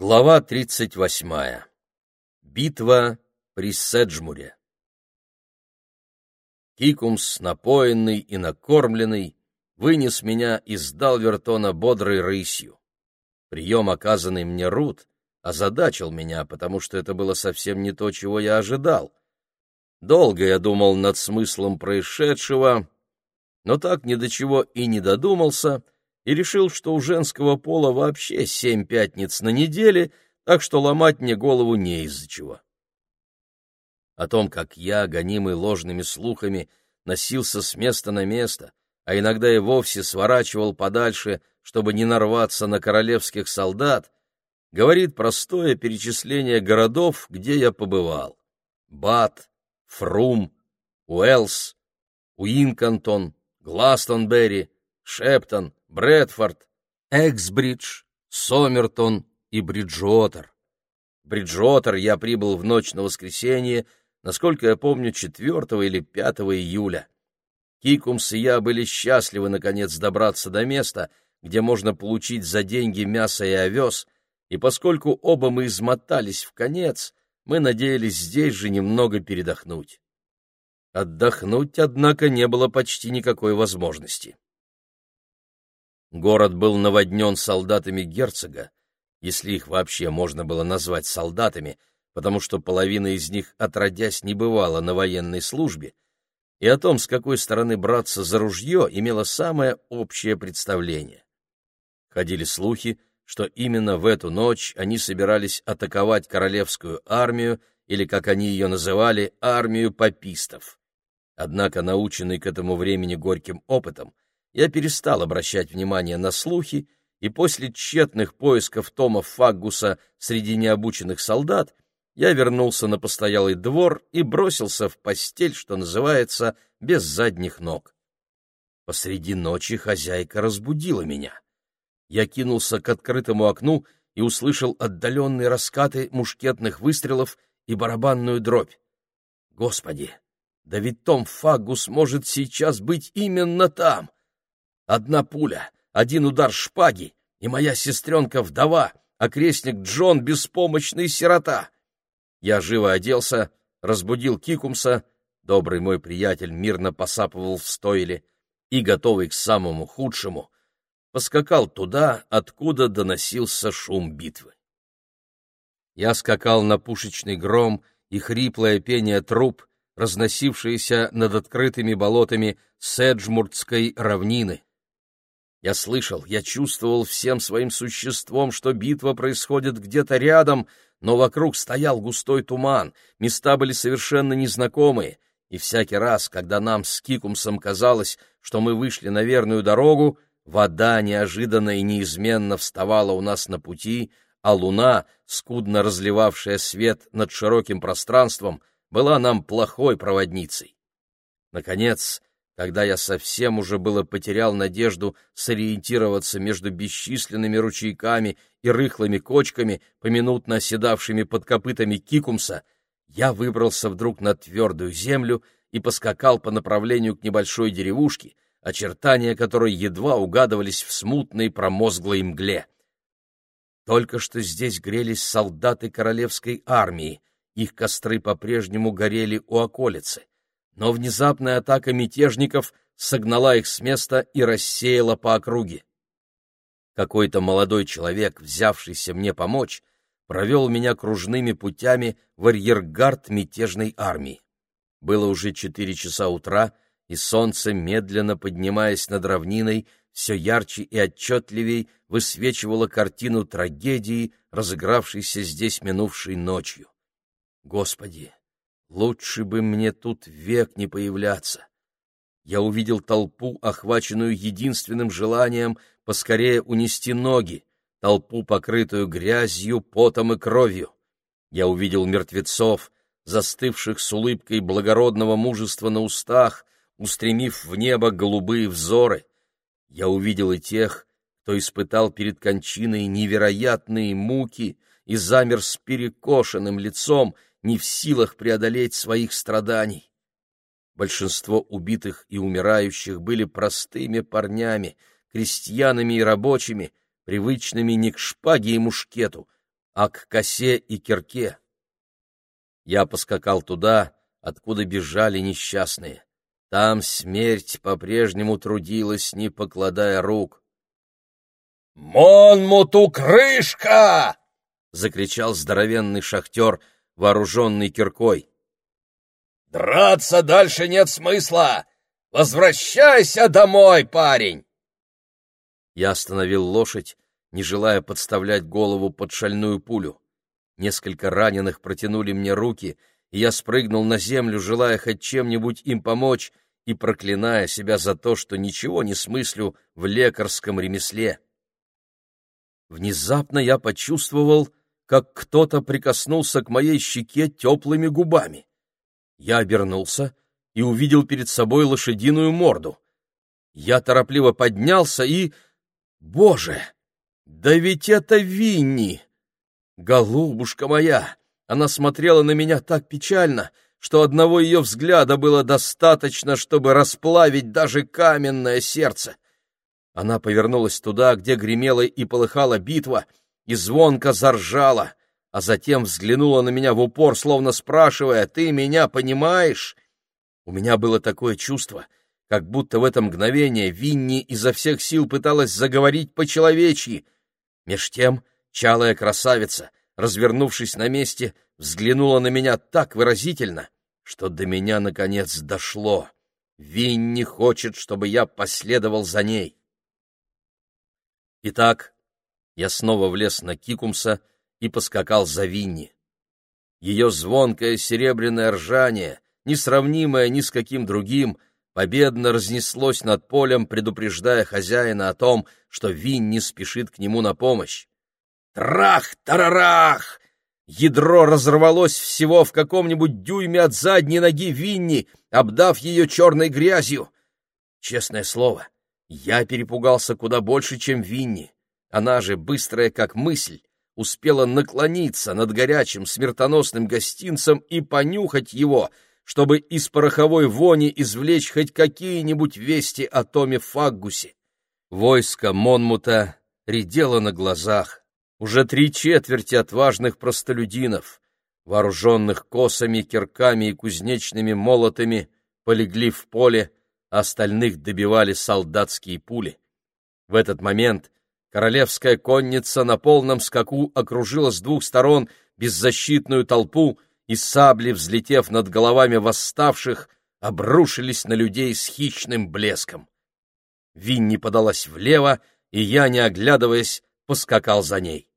Глава 38. Битва при Седжмуре. Кикумс, напоенный и накормленный, вынес меня из Далвертона бодрой рысью. Прием, оказанный мне Рут, озадачил меня, потому что это было совсем не то, чего я ожидал. Долго я думал над смыслом происшедшего, но так ни до чего и не додумался — и решил, что у женского пола вообще семь пятниц на неделе, так что ломать мне голову не из-за чего. О том, как я, гонимый ложными слухами, носился с места на место, а иногда и вовсе сворачивал подальше, чтобы не нарваться на королевских солдат, говорит простое перечисление городов, где я побывал. Бат, Фрум, Уэллс, Уинкантон, Гластонберри, Шептон, Брэдфорд, Эксбридж, Сомертон и Бриджуотер. В Бриджуотер я прибыл в ночь на воскресенье, насколько я помню, 4 или 5 июля. Кикумс и я были счастливы наконец добраться до места, где можно получить за деньги мясо и овес, и поскольку оба мы измотались в конец, мы надеялись здесь же немного передохнуть. Отдохнуть, однако, не было почти никакой возможности. Город был наводнен солдатами герцога, если их вообще можно было назвать солдатами, потому что половина из них отродясь не бывала на военной службе, и о том, с какой стороны браться за ружье, имело самое общее представление. Ходили слухи, что именно в эту ночь они собирались атаковать королевскую армию, или, как они ее называли, армию папистов. Однако, наученный к этому времени горьким опытом, я перестал обращать внимание на слухи, и после тщетных поисков Тома Фаггуса среди необученных солдат я вернулся на постоялый двор и бросился в постель, что называется, без задних ног. Посреди ночи хозяйка разбудила меня. Я кинулся к открытому окну и услышал отдаленные раскаты мушкетных выстрелов и барабанную дробь. Господи, да ведь Том Фаггус может сейчас быть именно там! Одна пуля, один удар шпаги, и моя сестренка вдова, а крестник Джон беспомощный сирота. Я живо оделся, разбудил Кикумса, добрый мой приятель мирно посапывал в стойле, и, готовый к самому худшему, поскакал туда, откуда доносился шум битвы. Я скакал на пушечный гром и хриплое пение труп, разносившееся над открытыми болотами Седжмуртской равнины. Я слышал, я чувствовал всем своим существом, что битва происходит где-то рядом, но вокруг стоял густой туман, места были совершенно незнакомые, и всякий раз, когда нам с Кикумсом казалось, что мы вышли на верную дорогу, вода неожиданно и неизменно вставала у нас на пути, а луна, скудно разливавшая свет над широким пространством, была нам плохой проводницей. Наконец, когда я совсем уже было потерял надежду сориентироваться между бесчисленными ручейками и рыхлыми кочками, поминутно оседавшими под копытами кикумса, я выбрался вдруг на твердую землю и поскакал по направлению к небольшой деревушке, очертания которой едва угадывались в смутной промозглой мгле. Только что здесь грелись солдаты королевской армии, их костры по-прежнему горели у околицы но внезапная атака мятежников согнала их с места и рассеяла по округе. Какой-то молодой человек, взявшийся мне помочь, провел меня кружными путями в арьергард мятежной армии. Было уже четыре часа утра, и солнце, медленно поднимаясь над равниной, все ярче и отчетливей высвечивало картину трагедии, разыгравшейся здесь минувшей ночью. Господи, Лучше бы мне тут век не появляться. Я увидел толпу, охваченную единственным желанием поскорее унести ноги, толпу, покрытую грязью, потом и кровью. Я увидел мертвецов, застывших с улыбкой благородного мужества на устах, устремив в небо голубые взоры. Я увидел и тех, кто испытал перед кончиной невероятные муки и замер с перекошенным лицом, не в силах преодолеть своих страданий. Большинство убитых и умирающих были простыми парнями, крестьянами и рабочими, привычными не к шпаге и мушкету, а к косе и кирке. Я поскакал туда, откуда бежали несчастные. Там смерть по-прежнему трудилась, не покладая рук. «Монмуту крышка!» — закричал здоровенный шахтер, вооруженный киркой. «Драться дальше нет смысла! Возвращайся домой, парень!» Я остановил лошадь, не желая подставлять голову под шальную пулю. Несколько раненых протянули мне руки, и я спрыгнул на землю, желая хоть чем-нибудь им помочь и проклиная себя за то, что ничего не смыслю в лекарском ремесле. Внезапно я почувствовал, как кто-то прикоснулся к моей щеке теплыми губами. Я обернулся и увидел перед собой лошадиную морду. Я торопливо поднялся и... Боже! Да ведь это Винни! Голубушка моя! Она смотрела на меня так печально, что одного ее взгляда было достаточно, чтобы расплавить даже каменное сердце. Она повернулась туда, где гремела и полыхала битва, и звонко заржала, а затем взглянула на меня в упор, словно спрашивая, «Ты меня понимаешь?» У меня было такое чувство, как будто в это мгновение Винни изо всех сил пыталась заговорить по-человечьи. Меж тем чалая красавица, развернувшись на месте, взглянула на меня так выразительно, что до меня, наконец, дошло. Винни хочет, чтобы я последовал за ней. Итак, я снова влез на Кикумса и поскакал за Винни. Ее звонкое серебряное ржание, несравнимое ни с каким другим, победно разнеслось над полем, предупреждая хозяина о том, что Винни спешит к нему на помощь. Трах-тарарах! Ядро разорвалось всего в каком-нибудь дюйме от задней ноги Винни, обдав ее черной грязью. Честное слово, я перепугался куда больше, чем Винни. Она же, быстрая как мысль, успела наклониться над горячим смертоносным гостинцем и понюхать его, чтобы из пороховой вони извлечь хоть какие-нибудь вести о Томе Фаггусе. Войско Монмута редело на глазах. Уже три четверти отважных простолюдинов, вооруженных косами, кирками и кузнечными молотами, полегли в поле, а остальных добивали солдатские пули. В этот момент Королевская конница на полном скаку окружила с двух сторон беззащитную толпу, и сабли, взлетев над головами восставших, обрушились на людей с хищным блеском. Винни подалась влево, и я, не оглядываясь, поскакал за ней.